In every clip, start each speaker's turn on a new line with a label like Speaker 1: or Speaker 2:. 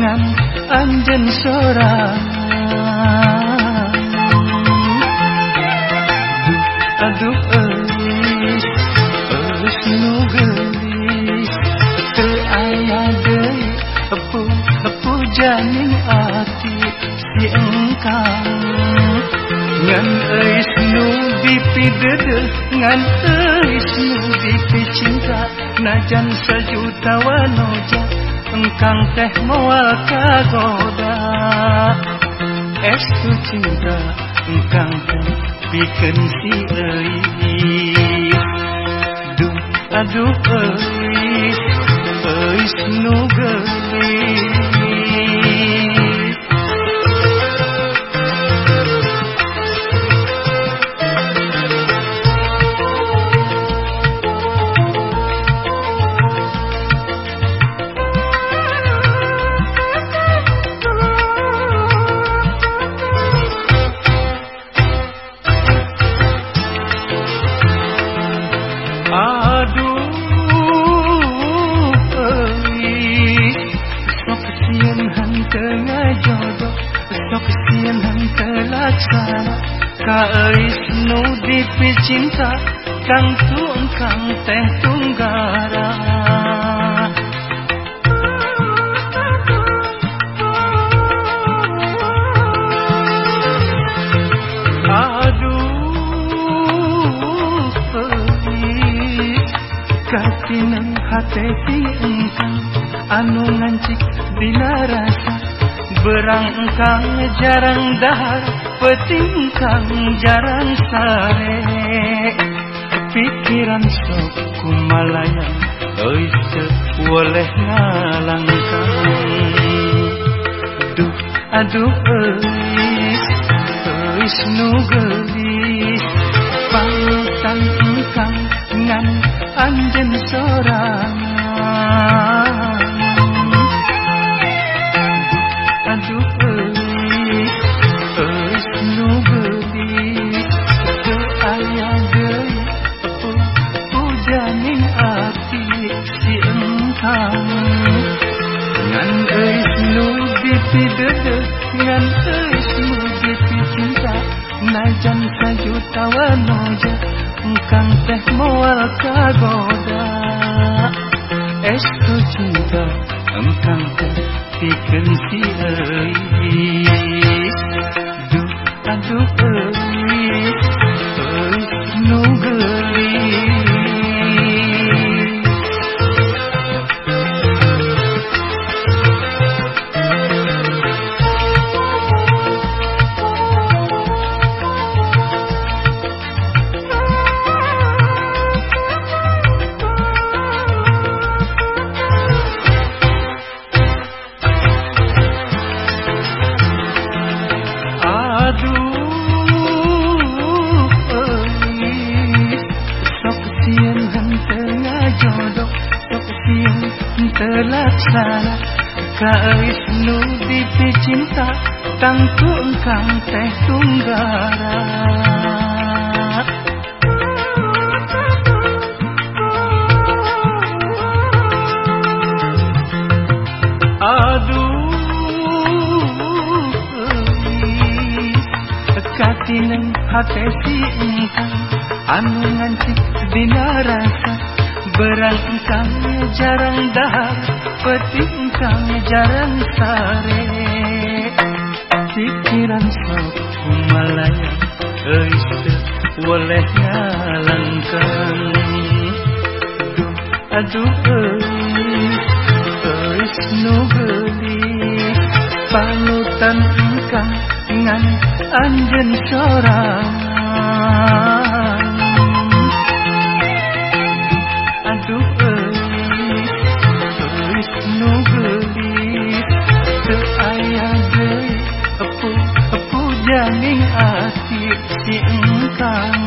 Speaker 1: ngan anjen sorang aduh eis eis nu gelis teu aya deui epu epu janing ati si engkang. Ngan eis nu dipidede ngan eis nu dipicinta najan sejuta wanoja engkang teh moal kagoda. Estu cinta engkang teh bikin si ei Duh aduh ei Eis nu gelis Kais nu dipicinta kang tuang kang teh tunggara. Aduh pelis Katinang hati ti engkang Anu ngancik dina rasa Berang engkang jarang dahar Peting kang jarang sare. Pikiran sok kumalayan Ois boleh ngalangkang Duh aduh eis Eis nu Panutan engkang ngan anjen sorang dipidede Ngan eis nu dipicinta Najan sajuta wanoja Engkang teh moal kagoda Estu cinta engkang teh bikin si eis Duh aduh eis jodoh Sepertian terlaksana Kau Wisnu di cinta Tangku engkang teh tunggara hati si engkang Anu ngancik dina rasa Berang engkang jarang dahar Peti engkang jarang sare Pikiran sok kumalaya Eis teu boleh ngalangkang Duh aduh eis Eis anjen sorang Aduh eis Eis nu gelis Teu aya deui Epu janing ati si engkang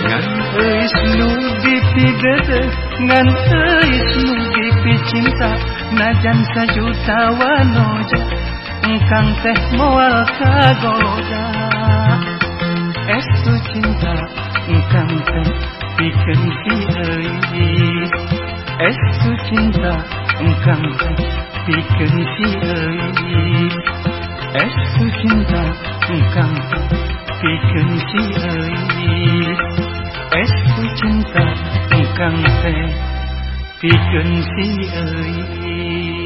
Speaker 1: Ngan eis nu dipidede Ngan eis nu dipicinta Najan sajuta wanoja Engkang teh moal kagoda. Estu cinta Engkang teh bikin si eis Es cinta engkang bikin si euy Es cinta engkang bikin si euy Es cinta engkang teh bikin si euy